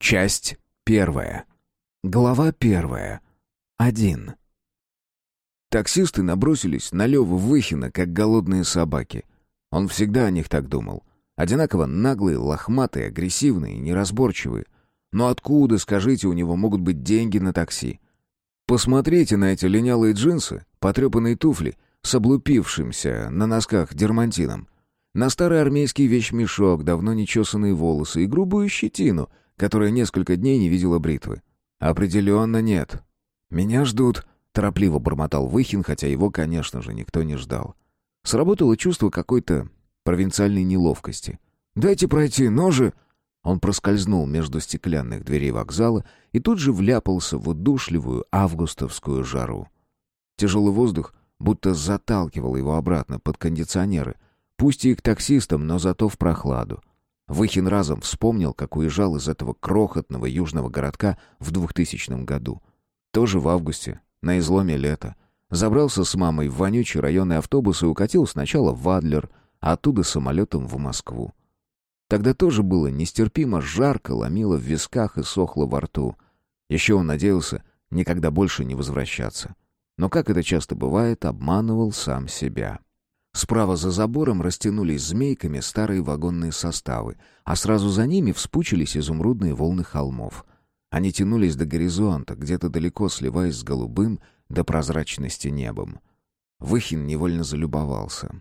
Часть первая. Глава первая. Один. Таксисты набросились на Леву Выхина, как голодные собаки. Он всегда о них так думал. Одинаково наглые, лохматые, агрессивные, неразборчивые. Но откуда, скажите, у него могут быть деньги на такси? Посмотрите на эти линялые джинсы, потрепанные туфли с облупившимся на носках дермантином, на старый армейский вещмешок, давно нечесанные волосы и грубую щетину — которая несколько дней не видела бритвы. «Определенно нет. Меня ждут», — торопливо бормотал Выхин, хотя его, конечно же, никто не ждал. Сработало чувство какой-то провинциальной неловкости. «Дайте пройти, ножи!» Он проскользнул между стеклянных дверей вокзала и тут же вляпался в удушливую августовскую жару. Тяжелый воздух будто заталкивал его обратно под кондиционеры, пусть и к таксистам, но зато в прохладу. Выхин разом вспомнил, как уезжал из этого крохотного южного городка в 2000 году. Тоже в августе, на изломе лета. Забрался с мамой в вонючий районный автобус и укатил сначала в Адлер, а оттуда самолетом в Москву. Тогда тоже было нестерпимо жарко, ломило в висках и сохло во рту. Еще он надеялся никогда больше не возвращаться. Но, как это часто бывает, обманывал сам себя. Справа за забором растянулись змейками старые вагонные составы, а сразу за ними вспучились изумрудные волны холмов. Они тянулись до горизонта, где-то далеко сливаясь с голубым до прозрачности небом. Выхин невольно залюбовался.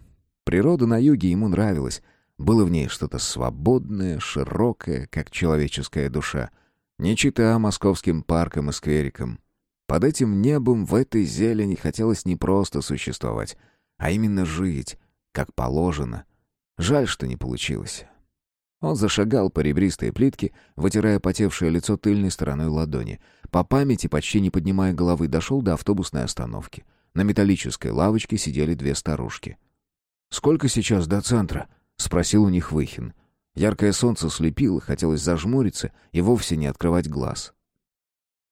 Природа на юге ему нравилась. Было в ней что-то свободное, широкое, как человеческая душа. Не чита московским паркам и скверикам. Под этим небом в этой зелени хотелось не просто существовать — а именно жить, как положено. Жаль, что не получилось. Он зашагал по ребристой плитке, вытирая потевшее лицо тыльной стороной ладони. По памяти, почти не поднимая головы, дошел до автобусной остановки. На металлической лавочке сидели две старушки. «Сколько сейчас до центра?» — спросил у них Выхин. Яркое солнце слепило, хотелось зажмуриться и вовсе не открывать глаз.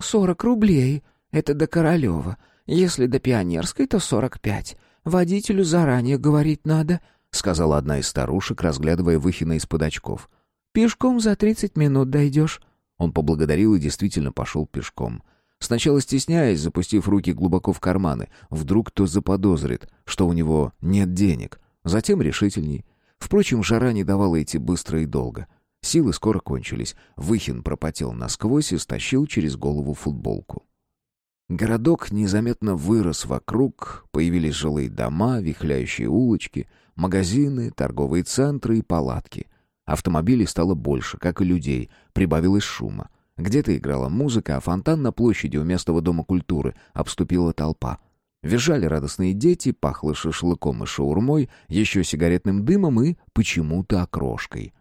«Сорок рублей. Это до Королева. Если до Пионерской, то сорок пять. Водителю заранее говорить надо», — сказала одна из старушек, разглядывая Выхина из-под очков. «Пешком за тридцать минут дойдешь». Он поблагодарил и действительно пошел пешком. Сначала стесняясь, запустив руки глубоко в карманы, вдруг кто заподозрит, что у него нет денег. Затем решительней. Впрочем, жара не давала идти быстро и долго. Силы скоро кончились. Выхин пропотел насквозь и стащил через голову футболку. Городок незаметно вырос вокруг, появились жилые дома, вихляющие улочки, магазины, торговые центры и палатки. Автомобилей стало больше, как и людей, прибавилось шума. Где-то играла музыка, а фонтан на площади у местного дома культуры обступила толпа. Визжали радостные дети, пахло шашлыком и шаурмой, еще сигаретным дымом и почему-то окрошкой.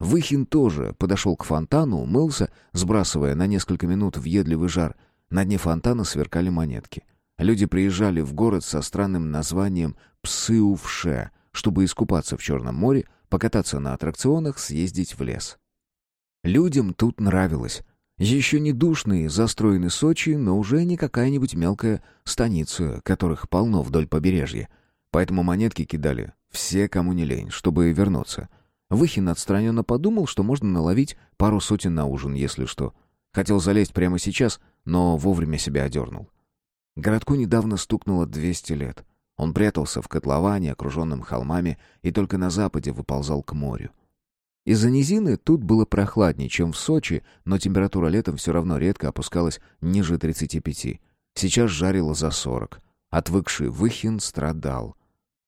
Выхин тоже подошел к фонтану, умылся, сбрасывая на несколько минут въедливый жар — на дне фонтана сверкали монетки. Люди приезжали в город со странным названием Псыувше, чтобы искупаться в Черном море, покататься на аттракционах, съездить в лес. Людям тут нравилось. Еще не душные, застроены Сочи, но уже не какая-нибудь мелкая станица, которых полно вдоль побережья. Поэтому монетки кидали все, кому не лень, чтобы вернуться. Выхин отстраненно подумал, что можно наловить пару сотен на ужин, если что. Хотел залезть прямо сейчас, но вовремя себя одернул. Городку недавно стукнуло 200 лет. Он прятался в котловане, окруженном холмами, и только на западе выползал к морю. Из-за низины тут было прохладнее, чем в Сочи, но температура летом все равно редко опускалась ниже 35. Сейчас жарило за 40. Отвыкший Выхин страдал.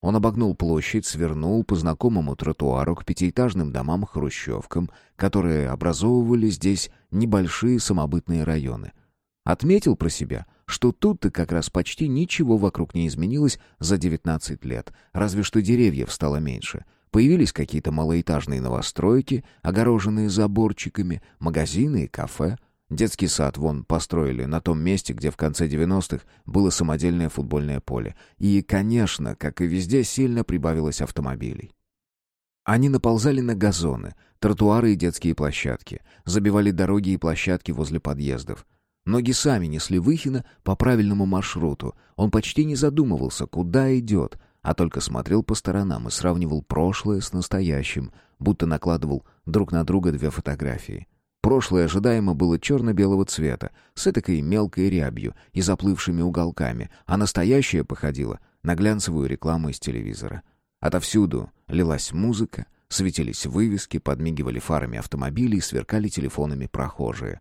Он обогнул площадь, свернул по знакомому тротуару к пятиэтажным домам-хрущевкам, которые образовывали здесь небольшие самобытные районы — Отметил про себя, что тут-то как раз почти ничего вокруг не изменилось за 19 лет, разве что деревьев стало меньше. Появились какие-то малоэтажные новостройки, огороженные заборчиками, магазины и кафе. Детский сад вон построили на том месте, где в конце 90-х было самодельное футбольное поле. И, конечно, как и везде, сильно прибавилось автомобилей. Они наползали на газоны, тротуары и детские площадки, забивали дороги и площадки возле подъездов. Ноги сами несли Выхина по правильному маршруту. Он почти не задумывался, куда идет, а только смотрел по сторонам и сравнивал прошлое с настоящим, будто накладывал друг на друга две фотографии. Прошлое ожидаемо было черно-белого цвета, с этакой мелкой рябью и заплывшими уголками, а настоящее походило на глянцевую рекламу из телевизора. Отовсюду лилась музыка, светились вывески, подмигивали фарами автомобилей, сверкали телефонами прохожие.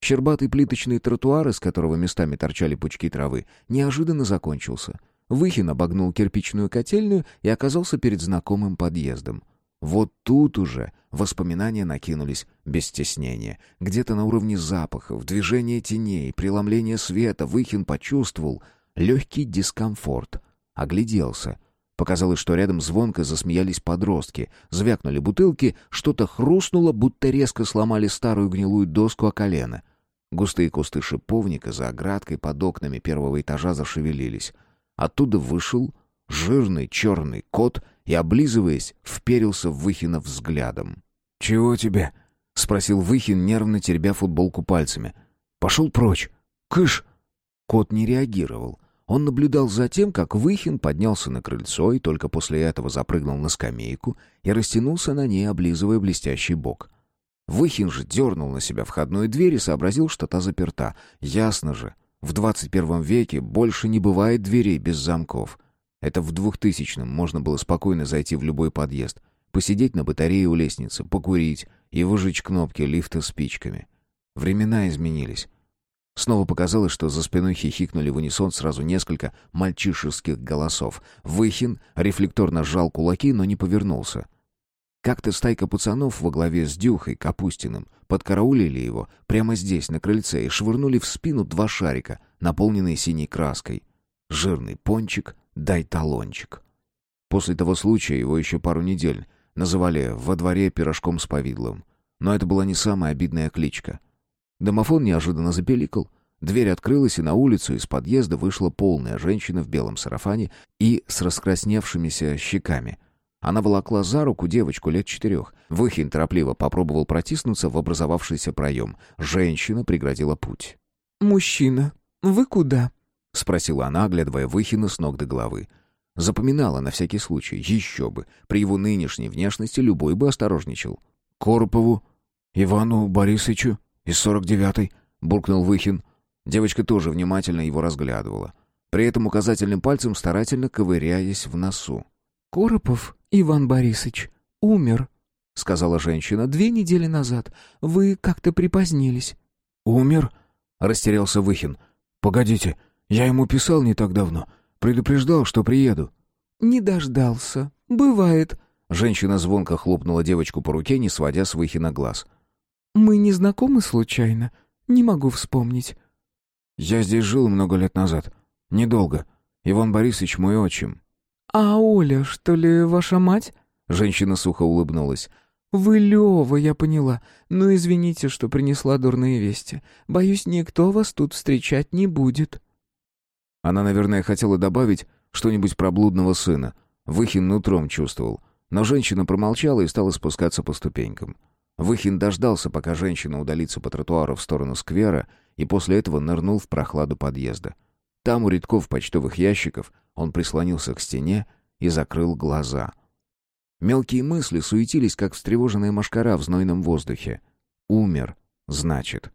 Щербатый плиточный тротуар, из которого местами торчали пучки травы, неожиданно закончился. Выхин обогнул кирпичную котельную и оказался перед знакомым подъездом. Вот тут уже воспоминания накинулись без стеснения. Где-то на уровне запахов, движения теней, преломления света Выхин почувствовал легкий дискомфорт. Огляделся. Показалось, что рядом звонко засмеялись подростки. Звякнули бутылки, что-то хрустнуло, будто резко сломали старую гнилую доску о колено. Густые кусты шиповника за оградкой под окнами первого этажа зашевелились. Оттуда вышел жирный черный кот и, облизываясь, вперился в Выхина взглядом. «Чего тебе?» — спросил Выхин, нервно теребя футболку пальцами. «Пошел прочь! Кыш!» Кот не реагировал. Он наблюдал за тем, как Выхин поднялся на крыльцо и только после этого запрыгнул на скамейку и растянулся на ней, облизывая блестящий бок. Выхин же дернул на себя входную дверь и сообразил, что та заперта. Ясно же, в двадцать первом веке больше не бывает дверей без замков. Это в двухтысячном можно было спокойно зайти в любой подъезд, посидеть на батарее у лестницы, покурить и выжечь кнопки лифта спичками. Времена изменились. Снова показалось, что за спиной хихикнули в унисон сразу несколько мальчишеских голосов. Выхин рефлекторно сжал кулаки, но не повернулся. Как-то стайка пацанов во главе с Дюхой Капустиным подкараулили его прямо здесь, на крыльце, и швырнули в спину два шарика, наполненные синей краской. Жирный пончик дай талончик. После того случая его еще пару недель называли во дворе пирожком с повидлом. Но это была не самая обидная кличка. Домофон неожиданно запеликал. Дверь открылась, и на улицу из подъезда вышла полная женщина в белом сарафане и с раскрасневшимися щеками. Она волокла за руку девочку лет четырех. Выхин торопливо попробовал протиснуться в образовавшийся проем. Женщина преградила путь. «Мужчина, вы куда?» — спросила она, оглядывая Выхина с ног до головы. Запоминала на всякий случай, еще бы. При его нынешней внешности любой бы осторожничал. «Коропову, Ивану Борисовичу из сорок девятой», — буркнул Выхин. Девочка тоже внимательно его разглядывала. При этом указательным пальцем старательно ковыряясь в носу. «Коропов Иван Борисович умер», — сказала женщина, — «две недели назад. Вы как-то припозднились». «Умер?» — растерялся Выхин. «Погодите, я ему писал не так давно. Предупреждал, что приеду». «Не дождался. Бывает». Женщина звонко хлопнула девочку по руке, не сводя с Выхина глаз. «Мы не знакомы случайно? Не могу вспомнить». «Я здесь жил много лет назад. Недолго. Иван Борисович мой отчим». «А Оля, что ли, ваша мать?» Женщина сухо улыбнулась. «Вы Лёва, я поняла. Но извините, что принесла дурные вести. Боюсь, никто вас тут встречать не будет». Она, наверное, хотела добавить что-нибудь про блудного сына. Выхин нутром чувствовал. Но женщина промолчала и стала спускаться по ступенькам. Выхин дождался, пока женщина удалится по тротуару в сторону сквера, и после этого нырнул в прохладу подъезда. Там у рядков почтовых ящиков он прислонился к стене и закрыл глаза. Мелкие мысли суетились, как встревоженная машкара в знойном воздухе. «Умер», значит.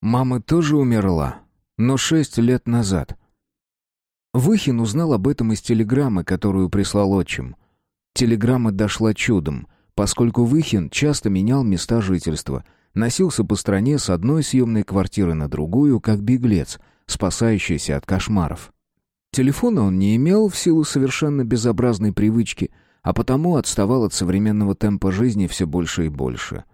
Мама тоже умерла, но шесть лет назад. Выхин узнал об этом из телеграммы, которую прислал отчим. Телеграмма дошла чудом, поскольку Выхин часто менял места жительства, носился по стране с одной съемной квартиры на другую, как беглец, спасающийся от кошмаров. Телефона он не имел в силу совершенно безобразной привычки, а потому отставал от современного темпа жизни все больше и больше.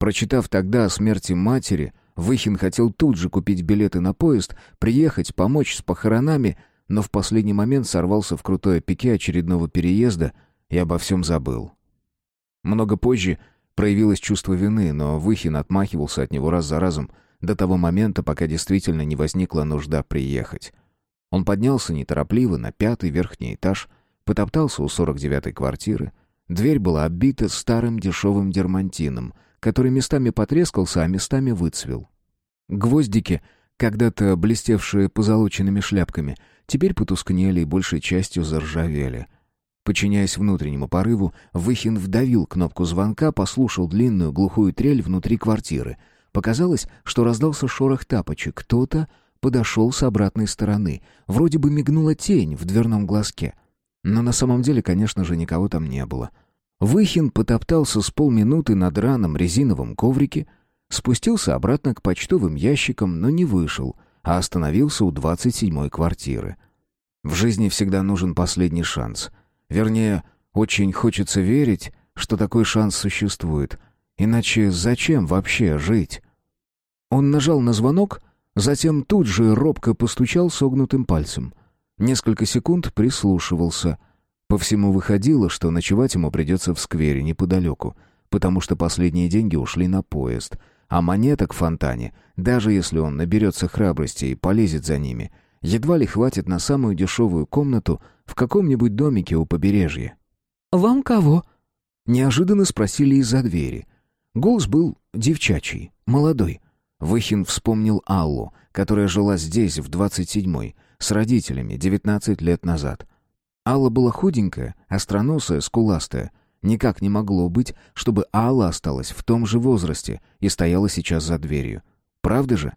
Прочитав тогда о смерти матери, Выхин хотел тут же купить билеты на поезд, приехать, помочь с похоронами, но в последний момент сорвался в крутое пике очередного переезда и обо всем забыл. Много позже проявилось чувство вины, но Выхин отмахивался от него раз за разом до того момента, пока действительно не возникла нужда приехать. Он поднялся неторопливо на пятый верхний этаж, потоптался у 49-й квартиры. Дверь была оббита старым дешевым дермантином, который местами потрескался, а местами выцвел. Гвоздики, когда-то блестевшие позолоченными шляпками, теперь потускнели и большей частью заржавели. Подчиняясь внутреннему порыву, Выхин вдавил кнопку звонка, послушал длинную глухую трель внутри квартиры. Показалось, что раздался шорох тапочек. Кто-то подошел с обратной стороны. Вроде бы мигнула тень в дверном глазке. Но на самом деле, конечно же, никого там не было. Выхин потоптался с полминуты на драном резиновом коврике, спустился обратно к почтовым ящикам, но не вышел, а остановился у двадцать седьмой квартиры. В жизни всегда нужен последний шанс — Вернее, очень хочется верить, что такой шанс существует. Иначе зачем вообще жить? Он нажал на звонок, затем тут же робко постучал согнутым пальцем. Несколько секунд прислушивался. По всему выходило, что ночевать ему придется в сквере неподалеку, потому что последние деньги ушли на поезд, а монеток в фонтане, даже если он наберется храбрости и полезет за ними — едва ли хватит на самую дешевую комнату в каком-нибудь домике у побережья. «Вам кого?» Неожиданно спросили из-за двери. Голос был девчачий, молодой. Выхин вспомнил Аллу, которая жила здесь в двадцать седьмой, с родителями девятнадцать лет назад. Алла была худенькая, остроносая, скуластая. Никак не могло быть, чтобы Алла осталась в том же возрасте и стояла сейчас за дверью. Правда же?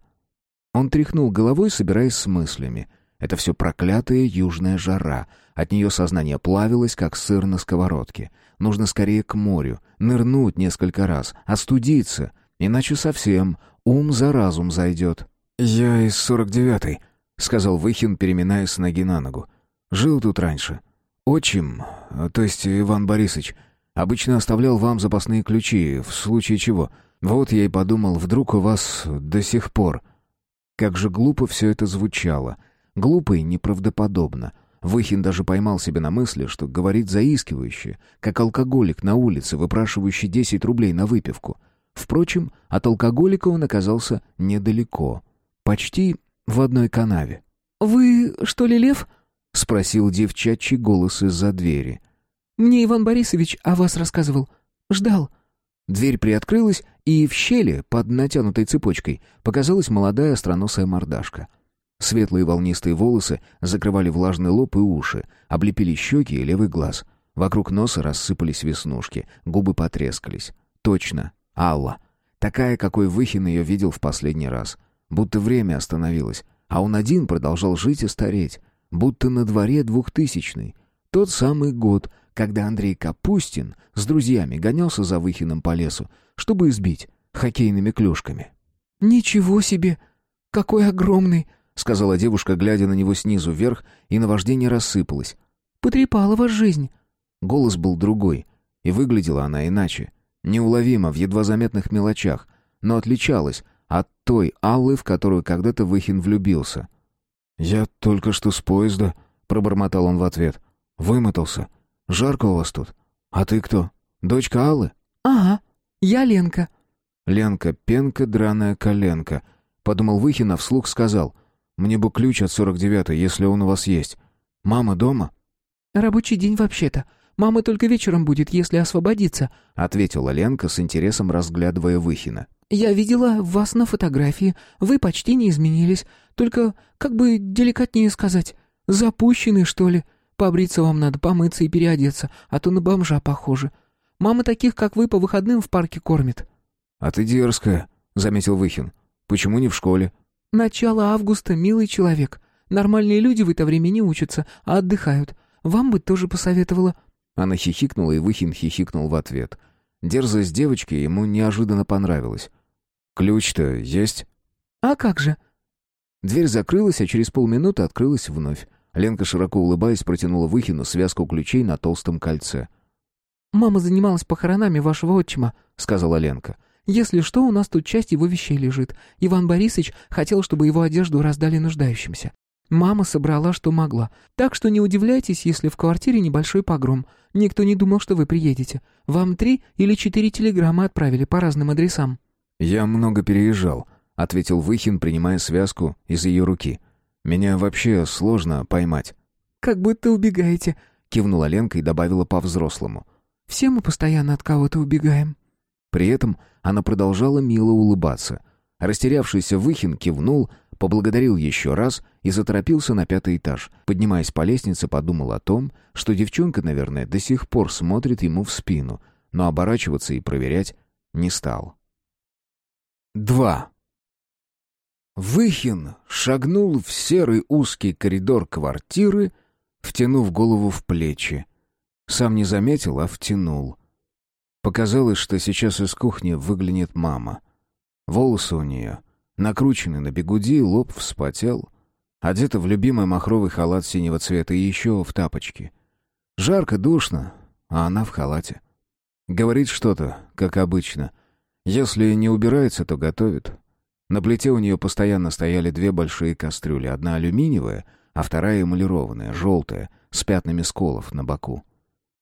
Он тряхнул головой, собираясь с мыслями. Это все проклятая южная жара. От нее сознание плавилось, как сыр на сковородке. Нужно скорее к морю, нырнуть несколько раз, остудиться, иначе совсем ум за разум зайдет. «Я из сорок девятой», — сказал Выхин, переминаясь с ноги на ногу. «Жил тут раньше. Отчим, то есть Иван Борисович, обычно оставлял вам запасные ключи, в случае чего. Вот я и подумал, вдруг у вас до сих пор...» Как же глупо все это звучало. Глупо и неправдоподобно. Выхин даже поймал себя на мысли, что говорит заискивающе, как алкоголик на улице, выпрашивающий 10 рублей на выпивку. Впрочем, от алкоголика он оказался недалеко. Почти в одной канаве. «Вы, что ли, Лев?» — спросил девчачий голос из-за двери. «Мне Иван Борисович о вас рассказывал. Ждал». Дверь приоткрылась, и в щели, под натянутой цепочкой, показалась молодая остроносая мордашка. Светлые волнистые волосы закрывали влажный лоб и уши, облепили щеки и левый глаз. Вокруг носа рассыпались веснушки, губы потрескались. Точно, Алла. Такая, какой Выхин ее видел в последний раз. Будто время остановилось, а он один продолжал жить и стареть. Будто на дворе двухтысячный. Тот самый год, когда Андрей Капустин с друзьями гонялся за Выхиным по лесу, чтобы избить хоккейными клюшками. «Ничего себе! Какой огромный!» — сказала девушка, глядя на него снизу вверх, и наваждение рассыпалось. «Потрепала вас жизнь!» Голос был другой, и выглядела она иначе. Неуловимо, в едва заметных мелочах, но отличалась от той Аллы, в которую когда-то Выхин влюбился. «Я только что с поезда», — пробормотал он в ответ. «Вымотался. Жарко у вас тут. А ты кто? Дочка Аллы?» «Ага, я Ленка». «Ленка, пенка, драная коленка», — подумал Выхин, а вслух сказал. «Мне бы ключ от сорок девятой, если он у вас есть. Мама дома?» «Рабочий день вообще-то. Мама только вечером будет, если освободится», — ответила Ленка с интересом, разглядывая Выхина. «Я видела вас на фотографии. Вы почти не изменились. Только, как бы деликатнее сказать, запущены, что ли. Побриться вам надо, помыться и переодеться, а то на бомжа похоже. Мама таких, как вы, по выходным в парке кормит». «А ты дерзкая», — заметил Выхин. «Почему не в школе?» «Начало августа, милый человек. Нормальные люди в это время не учатся, а отдыхают. Вам бы тоже посоветовала». Она хихикнула, и Выхин хихикнул в ответ. Дерзость девочки ему неожиданно понравилась. «Ключ-то есть?» «А как же?» Дверь закрылась, а через полминуты открылась вновь. Ленка, широко улыбаясь, протянула Выхину связку ключей на толстом кольце. «Мама занималась похоронами вашего отчима», — сказала Ленка. «Если что, у нас тут часть его вещей лежит. Иван Борисович хотел, чтобы его одежду раздали нуждающимся. Мама собрала, что могла. Так что не удивляйтесь, если в квартире небольшой погром. Никто не думал, что вы приедете. Вам три или четыре телеграммы отправили по разным адресам». «Я много переезжал», — ответил Выхин, принимая связку из ее руки. Меня вообще сложно поймать». «Как будто убегаете», — кивнула Ленка и добавила по-взрослому. «Все мы постоянно от кого-то убегаем». При этом она продолжала мило улыбаться. Растерявшийся Выхин кивнул, поблагодарил еще раз и заторопился на пятый этаж. Поднимаясь по лестнице, подумал о том, что девчонка, наверное, до сих пор смотрит ему в спину, но оборачиваться и проверять не стал. 2. Выхин шагнул в серый узкий коридор квартиры, втянув голову в плечи. Сам не заметил, а втянул. Показалось, что сейчас из кухни выглянет мама. Волосы у нее накручены на бегуди, лоб вспотел. Одета в любимый махровый халат синего цвета и еще в тапочки. Жарко, душно, а она в халате. Говорит что-то, как обычно. Если не убирается, то готовит. На плите у нее постоянно стояли две большие кастрюли. Одна алюминиевая, а вторая эмалированная, желтая, с пятнами сколов на боку.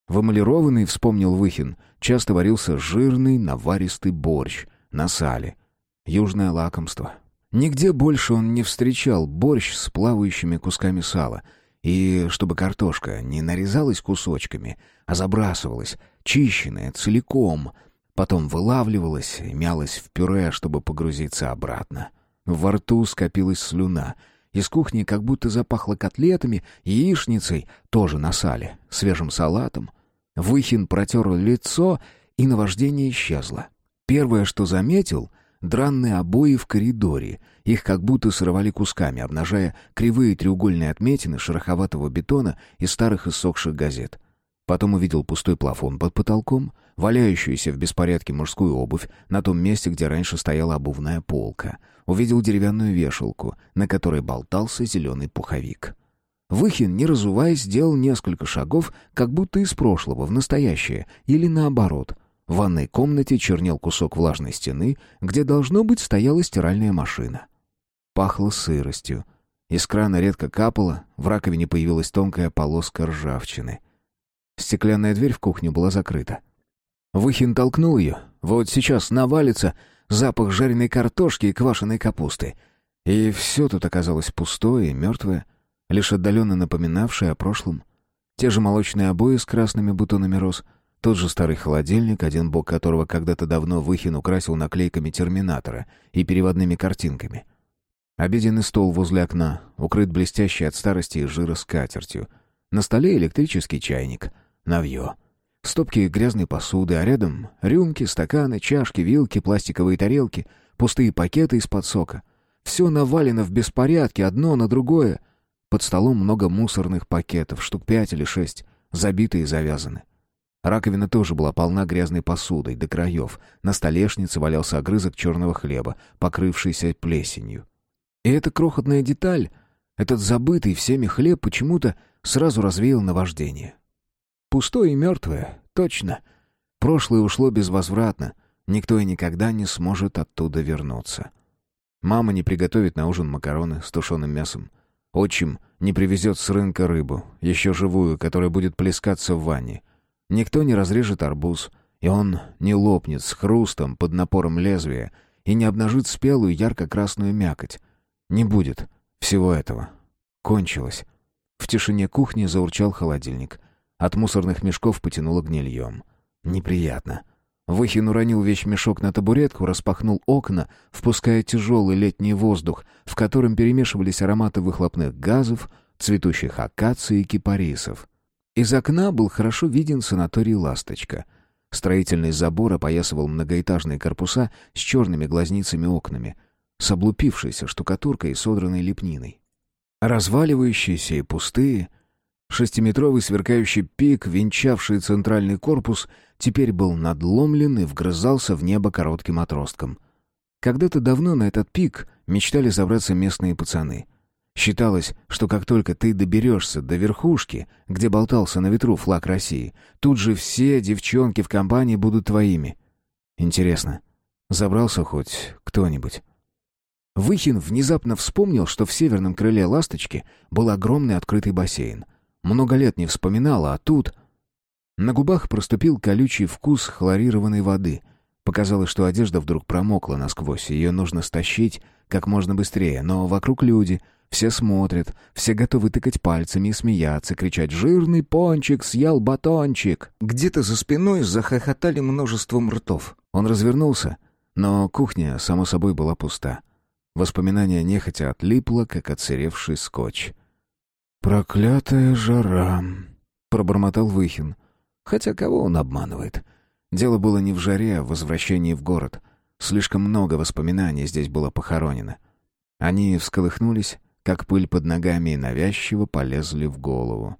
В эмалированной, вспомнил Выхин, часто варился жирный наваристый борщ на сале. Южное лакомство. Нигде больше он не встречал борщ с плавающими кусками сала. И чтобы картошка не нарезалась кусочками, а забрасывалась, чищенная, целиком, потом вылавливалась и мялась в пюре, чтобы погрузиться обратно. Во рту скопилась слюна. Из кухни как будто запахло котлетами, яичницей, тоже на сале, свежим салатом. Выхин протер лицо, и наваждение исчезло. Первое, что заметил — дранные обои в коридоре. Их как будто срывали кусками, обнажая кривые треугольные отметины шероховатого бетона и старых иссохших газет. Потом увидел пустой плафон под потолком, валяющуюся в беспорядке мужскую обувь на том месте, где раньше стояла обувная полка. Увидел деревянную вешалку, на которой болтался зеленый пуховик. Выхин, не разуваясь, сделал несколько шагов, как будто из прошлого в настоящее, или наоборот. В ванной комнате чернел кусок влажной стены, где, должно быть, стояла стиральная машина. Пахло сыростью. Из крана редко капало, в раковине появилась тонкая полоска ржавчины. Стеклянная дверь в кухню была закрыта. Выхин толкнул ее. Вот сейчас навалится запах жареной картошки и квашеной капусты. И все тут оказалось пустое и мертвое лишь отдаленно напоминавший о прошлом. Те же молочные обои с красными бутонами роз, тот же старый холодильник, один бок которого когда-то давно Выхин украсил наклейками «Терминатора» и переводными картинками. Обеденный стол возле окна, укрыт блестящей от старости и жира скатертью. На столе электрический чайник, навье. Стопки грязной посуды, а рядом рюмки, стаканы, чашки, вилки, пластиковые тарелки, пустые пакеты из-под сока. Все навалено в беспорядке, одно на другое — под столом много мусорных пакетов, штук пять или шесть, забитые и завязаны. Раковина тоже была полна грязной посудой до краев. На столешнице валялся огрызок черного хлеба, покрывшийся плесенью. И эта крохотная деталь, этот забытый всеми хлеб почему-то сразу развеял наваждение. Пустое и мертвое, точно. Прошлое ушло безвозвратно. Никто и никогда не сможет оттуда вернуться. Мама не приготовит на ужин макароны с тушеным мясом. Отчим не привезет с рынка рыбу, еще живую, которая будет плескаться в ванне. Никто не разрежет арбуз, и он не лопнет с хрустом под напором лезвия и не обнажит спелую ярко-красную мякоть. Не будет всего этого. Кончилось. В тишине кухни заурчал холодильник. От мусорных мешков потянуло гнильем. Неприятно. Выхин уронил вещмешок на табуретку, распахнул окна, впуская тяжелый летний воздух, в котором перемешивались ароматы выхлопных газов, цветущих акаций и кипарисов. Из окна был хорошо виден санаторий «Ласточка». Строительный забор опоясывал многоэтажные корпуса с черными глазницами окнами, с облупившейся штукатуркой и содранной лепниной. Разваливающиеся и пустые — Шестиметровый сверкающий пик, венчавший центральный корпус, теперь был надломлен и вгрызался в небо коротким отростком. Когда-то давно на этот пик мечтали забраться местные пацаны. Считалось, что как только ты доберешься до верхушки, где болтался на ветру флаг России, тут же все девчонки в компании будут твоими. Интересно, забрался хоть кто-нибудь? Выхин внезапно вспомнил, что в северном крыле «Ласточки» был огромный открытый бассейн — много лет не вспоминала, а тут... На губах проступил колючий вкус хлорированной воды. Показалось, что одежда вдруг промокла насквозь, ее нужно стащить как можно быстрее, но вокруг люди, все смотрят, все готовы тыкать пальцами и смеяться, кричать «Жирный пончик съел батончик!». Где-то за спиной захохотали множеством ртов. Он развернулся, но кухня, само собой, была пуста. Воспоминание нехотя отлипло, как отсыревший скотч. «Проклятая жара!» — пробормотал Выхин. Хотя кого он обманывает? Дело было не в жаре, а в возвращении в город. Слишком много воспоминаний здесь было похоронено. Они всколыхнулись, как пыль под ногами, и навязчиво полезли в голову.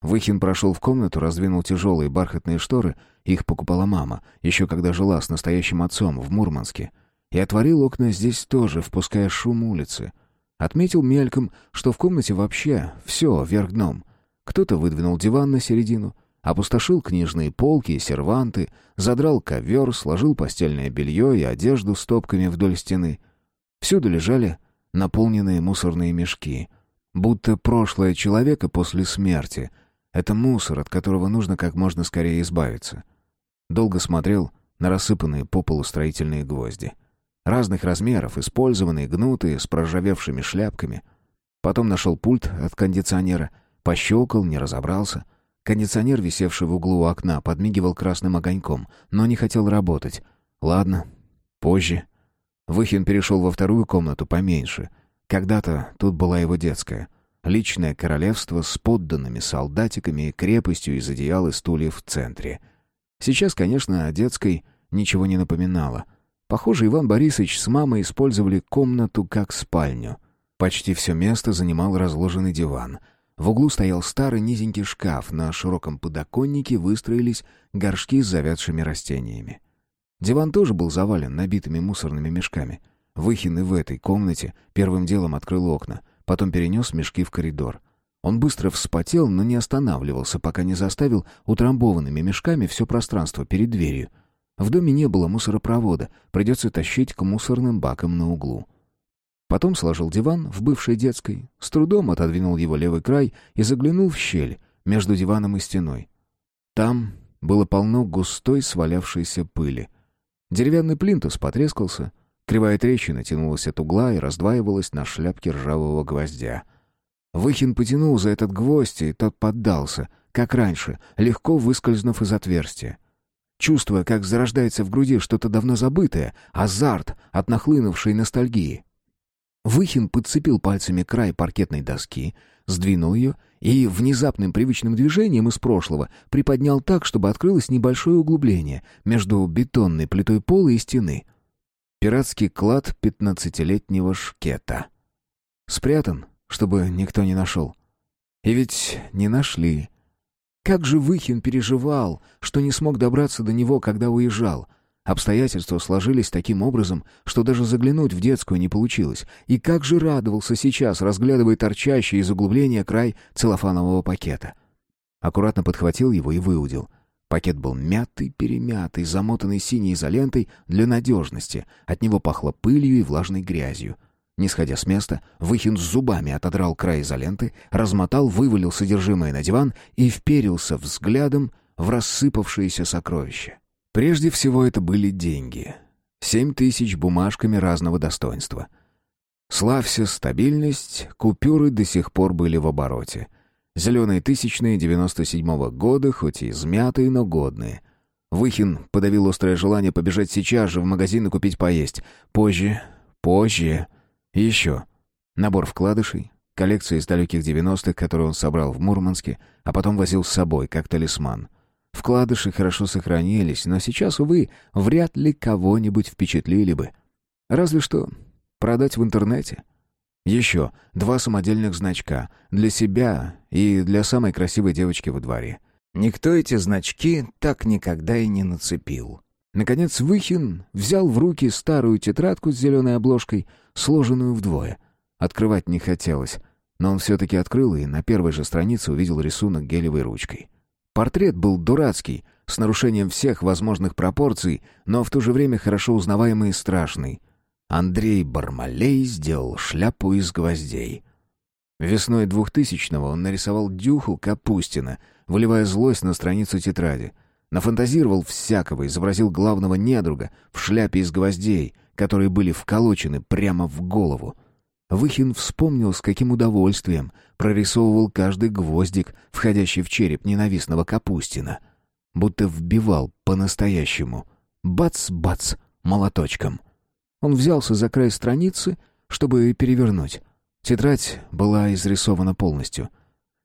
Выхин прошел в комнату, раздвинул тяжелые бархатные шторы, их покупала мама, еще когда жила с настоящим отцом в Мурманске, и отворил окна здесь тоже, впуская шум улицы. Отметил мельком, что в комнате вообще все вверх дном. Кто-то выдвинул диван на середину, опустошил книжные полки и серванты, задрал ковер, сложил постельное белье и одежду стопками вдоль стены. Всюду лежали наполненные мусорные мешки, будто прошлое человека после смерти — это мусор, от которого нужно как можно скорее избавиться. Долго смотрел на рассыпанные по полу строительные гвозди. Разных размеров, использованные, гнутые, с проржавевшими шляпками. Потом нашел пульт от кондиционера, пощелкал, не разобрался. Кондиционер, висевший в углу окна, подмигивал красным огоньком, но не хотел работать. Ладно, позже. Выхин перешел во вторую комнату поменьше. Когда-то тут была его детская — Личное королевство с подданными солдатиками и крепостью из одеял и стульев в центре. Сейчас, конечно, о детской ничего не напоминало. Похоже, Иван Борисович с мамой использовали комнату как спальню. Почти все место занимал разложенный диван. В углу стоял старый низенький шкаф, на широком подоконнике выстроились горшки с завядшими растениями. Диван тоже был завален набитыми мусорными мешками. Выхин и в этой комнате первым делом открыл окна — Потом перенес мешки в коридор. Он быстро вспотел, но не останавливался, пока не заставил утрамбованными мешками все пространство перед дверью. В доме не было мусоропровода, придется тащить к мусорным бакам на углу. Потом сложил диван в бывшей детской, с трудом отодвинул его левый край и заглянул в щель между диваном и стеной. Там было полно густой свалявшейся пыли. Деревянный плинтус потрескался, Кривая трещина тянулась от угла и раздваивалась на шляпке ржавого гвоздя. Выхин потянул за этот гвоздь, и тот поддался, как раньше, легко выскользнув из отверстия. Чувствуя, как зарождается в груди что-то давно забытое, азарт от нахлынувшей ностальгии. Выхин подцепил пальцами край паркетной доски, сдвинул ее и внезапным привычным движением из прошлого приподнял так, чтобы открылось небольшое углубление между бетонной плитой пола и стены. Пиратский клад пятнадцатилетнего шкета. Спрятан, чтобы никто не нашел. И ведь не нашли. Как же Выхин переживал, что не смог добраться до него, когда уезжал. Обстоятельства сложились таким образом, что даже заглянуть в детскую не получилось. И как же радовался сейчас, разглядывая торчащий из углубления край целлофанового пакета. Аккуратно подхватил его и выудил — Пакет был мятый-перемятый, замотанный синей изолентой для надежности. От него пахло пылью и влажной грязью. Не сходя с места, Выхин с зубами отодрал край изоленты, размотал, вывалил содержимое на диван и вперился взглядом в рассыпавшиеся сокровища. Прежде всего это были деньги. Семь тысяч бумажками разного достоинства. Славься стабильность, купюры до сих пор были в обороте — Зеленые тысячные 97-го года, хоть и измятые, но годные. Выхин подавил острое желание побежать сейчас же в магазин и купить поесть. Позже, позже, еще. Набор вкладышей, коллекция из далеких 90-х, которую он собрал в Мурманске, а потом возил с собой, как талисман. Вкладыши хорошо сохранились, но сейчас, увы, вряд ли кого-нибудь впечатлили бы. Разве что продать в интернете. Еще два самодельных значка для себя и для самой красивой девочки во дворе. Никто эти значки так никогда и не нацепил. Наконец Выхин взял в руки старую тетрадку с зеленой обложкой, сложенную вдвое. Открывать не хотелось, но он все-таки открыл и на первой же странице увидел рисунок гелевой ручкой. Портрет был дурацкий, с нарушением всех возможных пропорций, но в то же время хорошо узнаваемый и страшный — Андрей Бармалей сделал шляпу из гвоздей. Весной двухтысячного он нарисовал Дюху Капустина, выливая злость на страницу тетради. Нафантазировал всякого, изобразил главного недруга в шляпе из гвоздей, которые были вколочены прямо в голову. Выхин вспомнил, с каким удовольствием прорисовывал каждый гвоздик, входящий в череп ненавистного Капустина. Будто вбивал по-настоящему. Бац-бац молоточком — он взялся за край страницы, чтобы перевернуть. Тетрадь была изрисована полностью.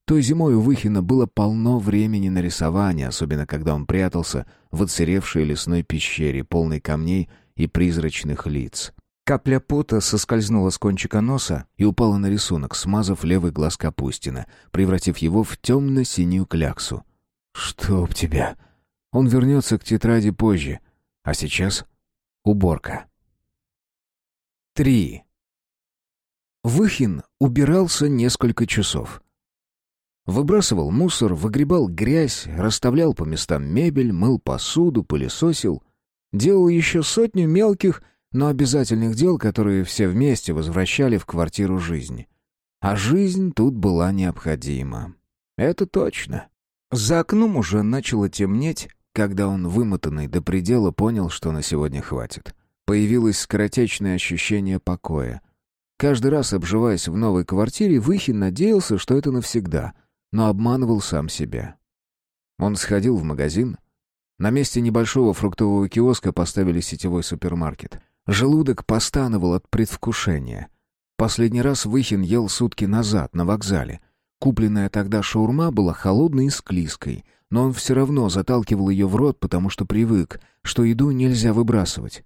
Той зимой у Выхина было полно времени на рисование, особенно когда он прятался в отсыревшей лесной пещере, полной камней и призрачных лиц. Капля пота соскользнула с кончика носа и упала на рисунок, смазав левый глаз Капустина, превратив его в темно-синюю кляксу. «Чтоб тебя!» Он вернется к тетради позже, а сейчас уборка. Три. Выхин убирался несколько часов. Выбрасывал мусор, выгребал грязь, расставлял по местам мебель, мыл посуду, пылесосил. Делал еще сотню мелких, но обязательных дел, которые все вместе возвращали в квартиру жизни. А жизнь тут была необходима. Это точно. За окном уже начало темнеть, когда он, вымотанный до предела, понял, что на сегодня хватит. Появилось скоротечное ощущение покоя. Каждый раз, обживаясь в новой квартире, Выхин надеялся, что это навсегда — но обманывал сам себя. Он сходил в магазин. На месте небольшого фруктового киоска поставили сетевой супермаркет. Желудок постановал от предвкушения. Последний раз Выхин ел сутки назад, на вокзале. Купленная тогда шаурма была холодной и склизкой, но он все равно заталкивал ее в рот, потому что привык, что еду нельзя выбрасывать.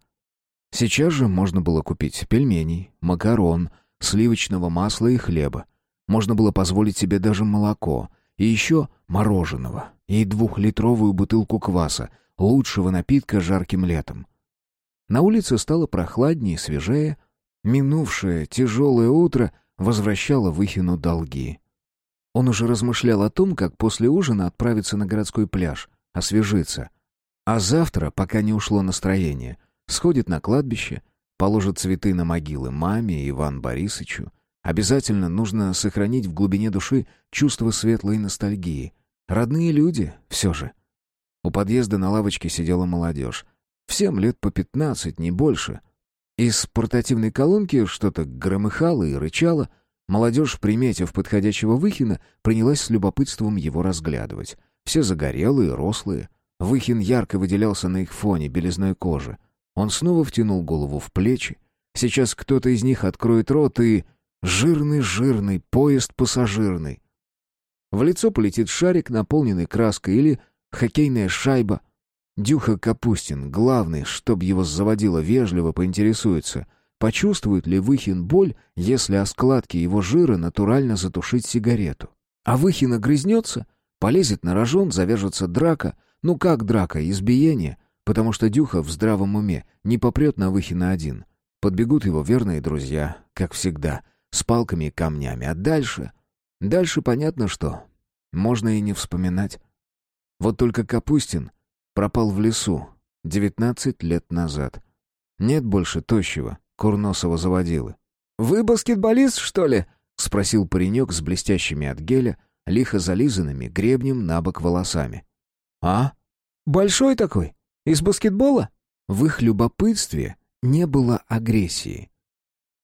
Сейчас же можно было купить пельменей, макарон, сливочного масла и хлеба. Можно было позволить себе даже молоко. И еще мороженого. И двухлитровую бутылку кваса, лучшего напитка жарким летом. На улице стало прохладнее и свежее. Минувшее тяжелое утро возвращало Выхину долги. Он уже размышлял о том, как после ужина отправиться на городской пляж, освежиться. А завтра, пока не ушло настроение, сходит на кладбище, положит цветы на могилы маме и Иван Борисовичу, Обязательно нужно сохранить в глубине души чувство светлой ностальгии. Родные люди, все же. У подъезда на лавочке сидела молодежь. Всем лет по пятнадцать, не больше. Из портативной колонки что-то громыхало и рычало. Молодежь, приметив подходящего Выхина, принялась с любопытством его разглядывать. Все загорелые, рослые. Выхин ярко выделялся на их фоне белизной кожи. Он снова втянул голову в плечи. Сейчас кто-то из них откроет рот и... Жирный-жирный поезд пассажирный. В лицо полетит шарик, наполненный краской, или хоккейная шайба. Дюха Капустин, главный, чтоб его заводило вежливо, поинтересуется, почувствует ли Выхин боль, если о складке его жира натурально затушить сигарету. А Выхин огрызнется, полезет на рожон, завяжется драка. Ну как драка, избиение, потому что Дюха в здравом уме не попрет на Выхина один. Подбегут его верные друзья, как всегда — с палками и камнями. А дальше... Дальше понятно что. Можно и не вспоминать. Вот только Капустин пропал в лесу девятнадцать лет назад. Нет больше тощего, курносого заводилы. «Вы баскетболист, что ли?» — спросил паренек с блестящими от геля, лихо зализанными гребнем на бок волосами. «А? Большой такой? Из баскетбола?» В их любопытстве не было агрессии.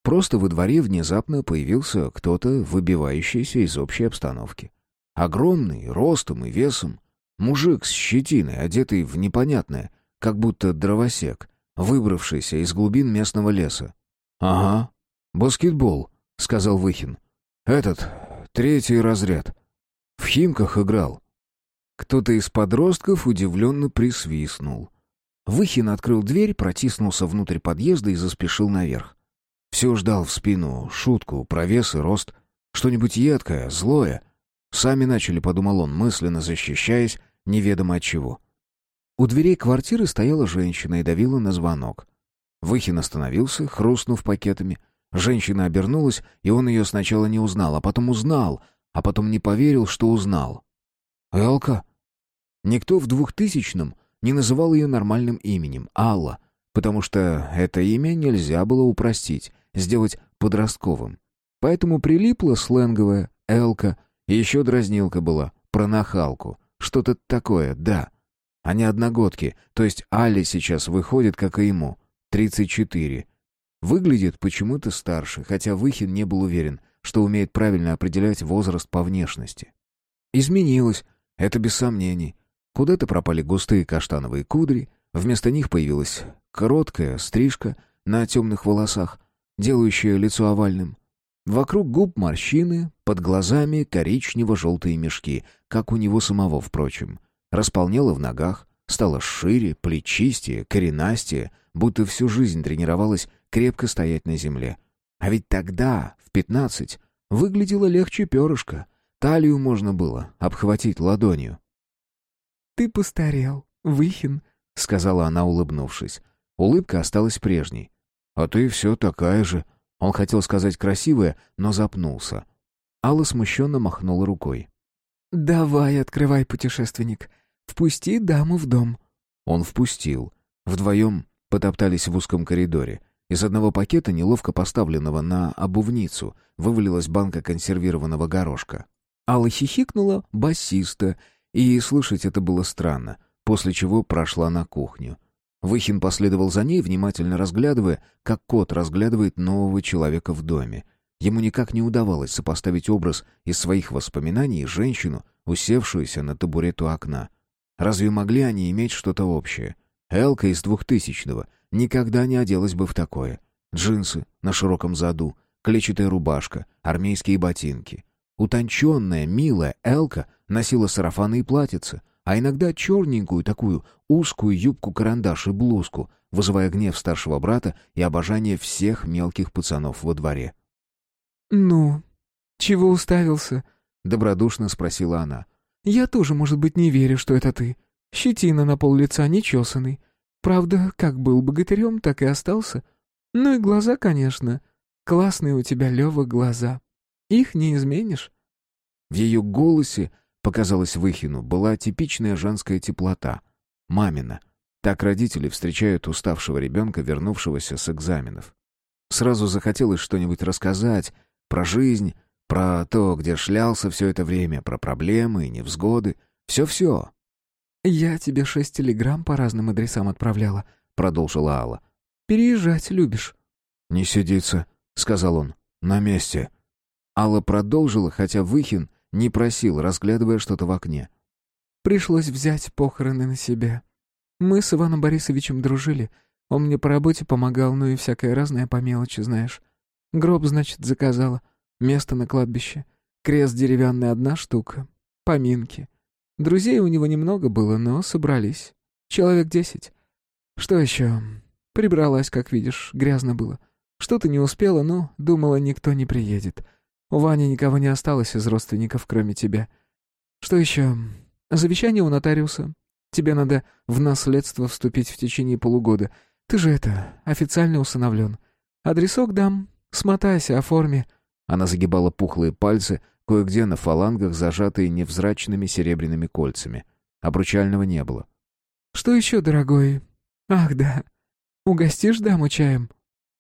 Просто во дворе внезапно появился кто-то, выбивающийся из общей обстановки. Огромный, ростом и весом. Мужик с щетиной, одетый в непонятное, как будто дровосек, выбравшийся из глубин местного леса. «Ага, баскетбол», — сказал Выхин. «Этот, третий разряд. В Химках играл». Кто-то из подростков удивленно присвистнул. Выхин открыл дверь, протиснулся внутрь подъезда и заспешил наверх. Все ждал в спину шутку про вес и рост. Что-нибудь едкое, злое. Сами начали, подумал он, мысленно защищаясь, неведомо от чего. У дверей квартиры стояла женщина и давила на звонок. Выхин остановился, хрустнув пакетами. Женщина обернулась, и он ее сначала не узнал, а потом узнал, а потом не поверил, что узнал. «Элка?» Никто в двухтысячном не называл ее нормальным именем — Алла, потому что это имя нельзя было упростить, сделать подростковым. Поэтому прилипла сленговая «элка», и еще дразнилка была про нахалку. Что-то такое, да. Они одногодки, то есть Али сейчас выходит, как и ему, 34. Выглядит почему-то старше, хотя Выхин не был уверен, что умеет правильно определять возраст по внешности. Изменилось, это без сомнений. Куда-то пропали густые каштановые кудри, вместо них появилась Короткая стрижка на темных волосах. Делающая лицо овальным. Вокруг губ морщины, под глазами коричнево-желтые мешки, как у него самого, впрочем. Располнела в ногах, стала шире, плечистее, коренастее, будто всю жизнь тренировалась крепко стоять на земле. А ведь тогда, в пятнадцать, выглядело легче перышка. Талию можно было обхватить ладонью. «Ты постарел, Выхин», — сказала она, улыбнувшись. Улыбка осталась прежней. «А ты все такая же». Он хотел сказать красивая, но запнулся. Алла смущенно махнула рукой. «Давай, открывай, путешественник. Впусти даму в дом». Он впустил. Вдвоем потоптались в узком коридоре. Из одного пакета, неловко поставленного на обувницу, вывалилась банка консервированного горошка. Алла хихикнула басиста, и слышать это было странно, после чего прошла на кухню. Выхин последовал за ней, внимательно разглядывая, как кот разглядывает нового человека в доме. Ему никак не удавалось сопоставить образ из своих воспоминаний женщину, усевшуюся на табурет у окна. Разве могли они иметь что-то общее? Элка из двухтысячного никогда не оделась бы в такое. Джинсы на широком заду, клетчатая рубашка, армейские ботинки. Утонченная, милая Элка носила сарафаны и платьица, а иногда черненькую такую узкую юбку-карандаш и блузку, вызывая гнев старшего брата и обожание всех мелких пацанов во дворе. «Ну, чего уставился?» — добродушно спросила она. «Я тоже, может быть, не верю, что это ты. Щетина на пол лица нечесанный. Правда, как был богатырем, так и остался. Ну и глаза, конечно. Классные у тебя, Лева, глаза. Их не изменишь». В ее голосе показалось Выхину, была типичная женская теплота. Мамина. Так родители встречают уставшего ребенка, вернувшегося с экзаменов. Сразу захотелось что-нибудь рассказать про жизнь, про то, где шлялся все это время, про проблемы и невзгоды. Все-все. «Я тебе шесть телеграмм по разным адресам отправляла», — продолжила Алла. «Переезжать любишь?» «Не сидится», — сказал он. «На месте». Алла продолжила, хотя Выхин не просил, разглядывая что-то в окне. «Пришлось взять похороны на себя. Мы с Иваном Борисовичем дружили. Он мне по работе помогал, ну и всякое разное по мелочи, знаешь. Гроб, значит, заказала. Место на кладбище. Крест деревянный одна штука. Поминки. Друзей у него немного было, но собрались. Человек десять. Что еще? Прибралась, как видишь, грязно было. Что-то не успела, но думала, никто не приедет. У Вани никого не осталось из родственников, кроме тебя. Что еще? Завещание у нотариуса. Тебе надо в наследство вступить в течение полугода. Ты же это, официально усыновлен. Адресок дам. Смотайся, оформи. Она загибала пухлые пальцы, кое-где на фалангах, зажатые невзрачными серебряными кольцами. Обручального не было. «Что еще, дорогой? Ах, да. Угостишь даму чаем?»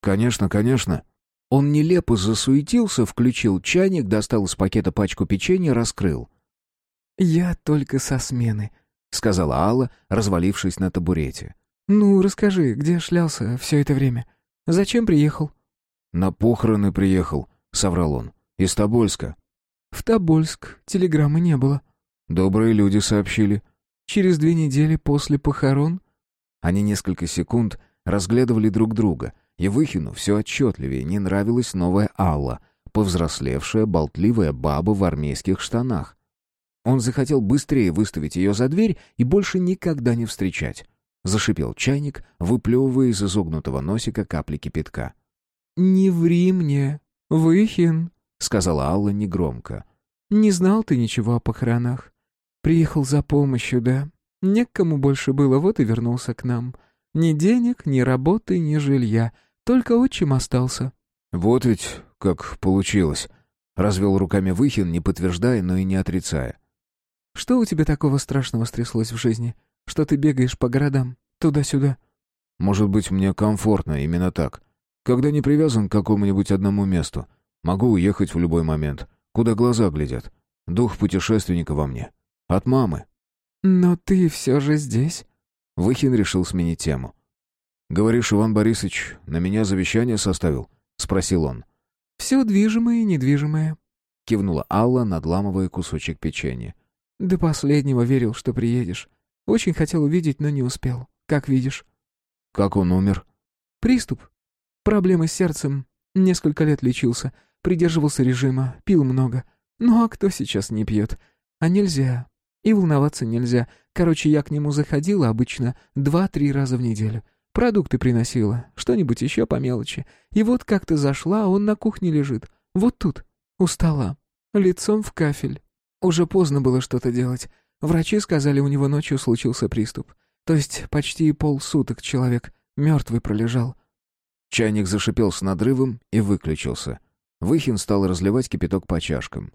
«Конечно, конечно». Он нелепо засуетился, включил чайник, достал из пакета пачку печенья, раскрыл. «Я только со смены», — сказала Алла, развалившись на табурете. «Ну, расскажи, где шлялся все это время? Зачем приехал?» «На похороны приехал», — соврал он. «Из Тобольска». «В Тобольск телеграммы не было». «Добрые люди сообщили». «Через две недели после похорон?» Они несколько секунд разглядывали друг друга — и Выхину все отчетливее не нравилась новая Алла, повзрослевшая, болтливая баба в армейских штанах. Он захотел быстрее выставить ее за дверь и больше никогда не встречать. Зашипел чайник, выплевывая из изогнутого носика капли кипятка. «Не ври мне, Выхин», — сказала Алла негромко. «Не знал ты ничего о похоронах. Приехал за помощью, да? Некому больше было, вот и вернулся к нам. Ни денег, ни работы, ни жилья. Только отчим остался». «Вот ведь как получилось», — развел руками Выхин, не подтверждая, но и не отрицая. «Что у тебя такого страшного стряслось в жизни, что ты бегаешь по городам, туда-сюда?» «Может быть, мне комфортно именно так. Когда не привязан к какому-нибудь одному месту. Могу уехать в любой момент, куда глаза глядят. Дух путешественника во мне. От мамы». «Но ты все же здесь?» Выхин решил сменить тему. «Говоришь, Иван Борисович на меня завещание составил?» — спросил он. «Все движимое и недвижимое», — кивнула Алла, надламывая кусочек печенья. «До последнего верил, что приедешь. Очень хотел увидеть, но не успел, как видишь». «Как он умер?» «Приступ. Проблемы с сердцем. Несколько лет лечился, придерживался режима, пил много. Ну а кто сейчас не пьет? А нельзя. И волноваться нельзя. Короче, я к нему заходила обычно два-три раза в неделю. Продукты приносила, что-нибудь еще по мелочи. И вот как-то зашла, он на кухне лежит. Вот тут, у стола. Лицом в кафель. Уже поздно было что-то делать. Врачи сказали, у него ночью случился приступ. То есть почти полсуток человек мертвый пролежал. Чайник зашипел с надрывом и выключился. Выхин стал разливать кипяток по чашкам.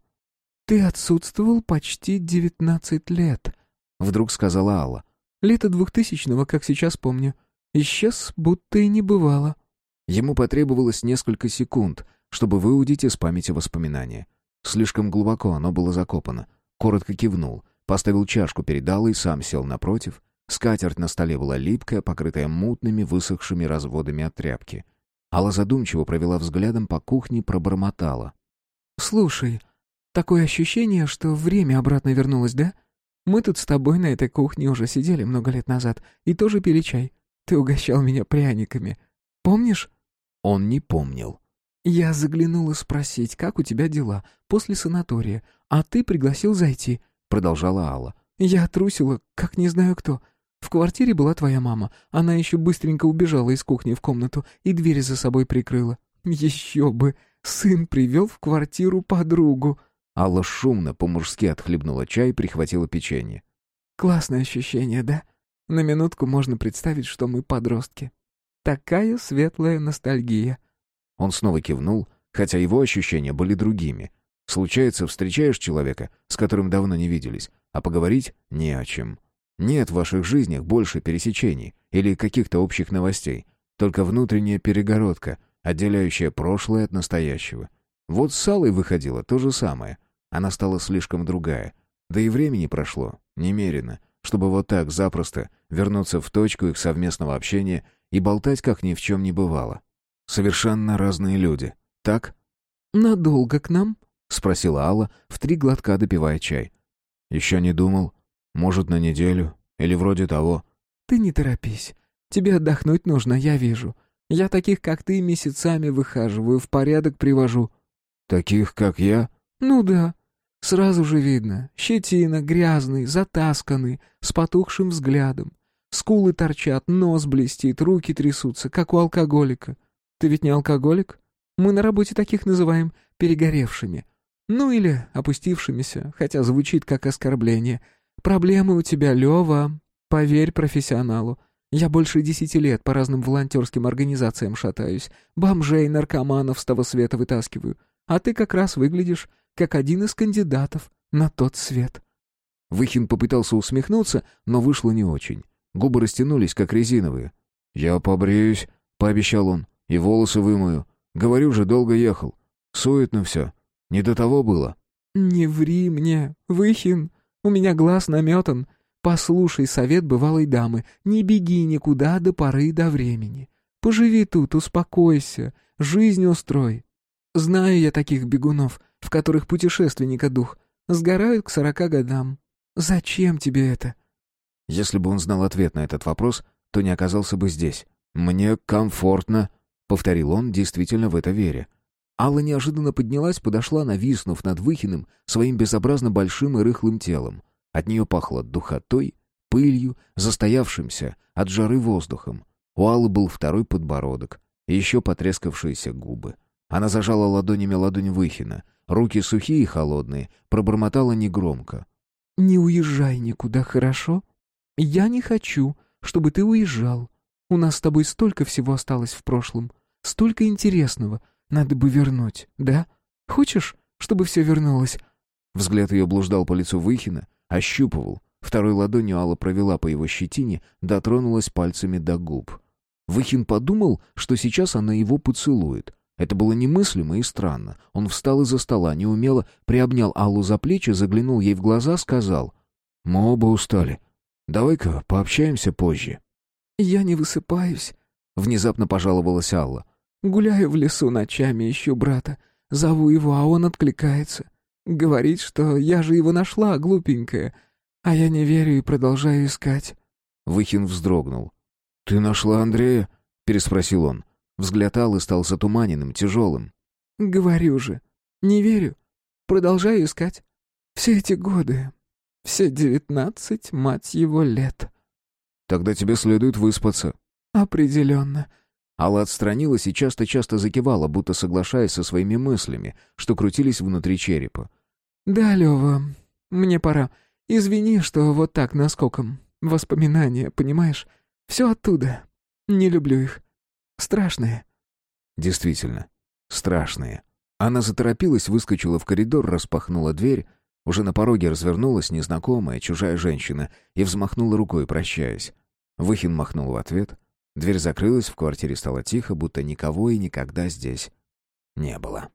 «Ты отсутствовал почти девятнадцать лет», — вдруг сказала Алла. «Лето двухтысячного, как сейчас помню. Исчез, будто и не бывало. Ему потребовалось несколько секунд, чтобы выудить из памяти воспоминания. Слишком глубоко оно было закопано. Коротко кивнул, поставил чашку перед Аллой, сам сел напротив. Скатерть на столе была липкая, покрытая мутными, высохшими разводами от тряпки. Алла задумчиво провела взглядом по кухне, пробормотала. «Слушай, такое ощущение, что время обратно вернулось, да? Мы тут с тобой на этой кухне уже сидели много лет назад и тоже пили чай. Ты угощал меня пряниками. Помнишь?» Он не помнил. «Я заглянула спросить, как у тебя дела после санатория, а ты пригласил зайти», — продолжала Алла. «Я трусила, как не знаю кто. В квартире была твоя мама. Она еще быстренько убежала из кухни в комнату и дверь за собой прикрыла. Еще бы! Сын привел в квартиру подругу». Алла шумно по-мужски отхлебнула чай и прихватила печенье. «Классное ощущение, да?» На минутку можно представить, что мы подростки. Такая светлая ностальгия. Он снова кивнул, хотя его ощущения были другими. Случается, встречаешь человека, с которым давно не виделись, а поговорить не о чем. Нет в ваших жизнях больше пересечений или каких-то общих новостей, только внутренняя перегородка, отделяющая прошлое от настоящего. Вот с Аллой выходило то же самое. Она стала слишком другая. Да и времени прошло, немерено — чтобы вот так запросто вернуться в точку их совместного общения и болтать, как ни в чем не бывало. Совершенно разные люди, так? «Надолго к нам?» — спросила Алла, в три глотка допивая чай. «Еще не думал. Может, на неделю. Или вроде того». «Ты не торопись. Тебе отдохнуть нужно, я вижу. Я таких, как ты, месяцами выхаживаю, в порядок привожу». «Таких, как я?» «Ну да. Сразу же видно, щетина, грязный, затасканный, с потухшим взглядом. Скулы торчат, нос блестит, руки трясутся, как у алкоголика. Ты ведь не алкоголик? Мы на работе таких называем перегоревшими. Ну или опустившимися, хотя звучит как оскорбление. Проблемы у тебя, Лёва. Поверь профессионалу. Я больше десяти лет по разным волонтерским организациям шатаюсь. Бомжей, наркоманов с того света вытаскиваю. А ты как раз выглядишь как один из кандидатов на тот свет». Выхин попытался усмехнуться, но вышло не очень. Губы растянулись, как резиновые. «Я побреюсь», — пообещал он, — «и волосы вымою. Говорю же, долго ехал. Суетно все. Не до того было». «Не ври мне, Выхин. У меня глаз наметан. Послушай совет бывалой дамы. Не беги никуда до поры до времени. Поживи тут, успокойся, жизнь устрой. Знаю я таких бегунов в которых путешественника дух, сгорают к сорока годам. Зачем тебе это?» Если бы он знал ответ на этот вопрос, то не оказался бы здесь. «Мне комфортно», — повторил он, действительно в это веря. Алла неожиданно поднялась, подошла, нависнув над Выхиным своим безобразно большим и рыхлым телом. От нее пахло духотой, пылью, застоявшимся от жары воздухом. У Аллы был второй подбородок еще потрескавшиеся губы. Она зажала ладонями ладонь Выхина, руки сухие и холодные, пробормотала негромко. «Не уезжай никуда, хорошо? Я не хочу, чтобы ты уезжал. У нас с тобой столько всего осталось в прошлом, столько интересного. Надо бы вернуть, да? Хочешь, чтобы все вернулось?» Взгляд ее блуждал по лицу Выхина, ощупывал. Второй ладонью Алла провела по его щетине, дотронулась пальцами до губ. Выхин подумал, что сейчас она его поцелует — это было немыслимо и странно. Он встал из-за стола, неумело приобнял Аллу за плечи, заглянул ей в глаза, сказал. «Мы оба устали. Давай-ка пообщаемся позже». «Я не высыпаюсь», — внезапно пожаловалась Алла. «Гуляю в лесу ночами, ищу брата. Зову его, а он откликается. Говорит, что я же его нашла, глупенькая. А я не верю и продолжаю искать». Выхин вздрогнул. «Ты нашла Андрея?» — переспросил он. Взгляд Аллы стал затуманенным, тяжелым. «Говорю же, не верю. Продолжаю искать. Все эти годы, все девятнадцать, мать его, лет». «Тогда тебе следует выспаться». «Определенно». Алла отстранилась и часто-часто закивала, будто соглашаясь со своими мыслями, что крутились внутри черепа. «Да, Лёва, мне пора. Извини, что вот так наскоком. Воспоминания, понимаешь? Все оттуда. Не люблю их. Страшные». «Действительно, страшные». Она заторопилась, выскочила в коридор, распахнула дверь. Уже на пороге развернулась незнакомая, чужая женщина и взмахнула рукой, прощаясь. Выхин махнул в ответ. Дверь закрылась, в квартире стало тихо, будто никого и никогда здесь не было.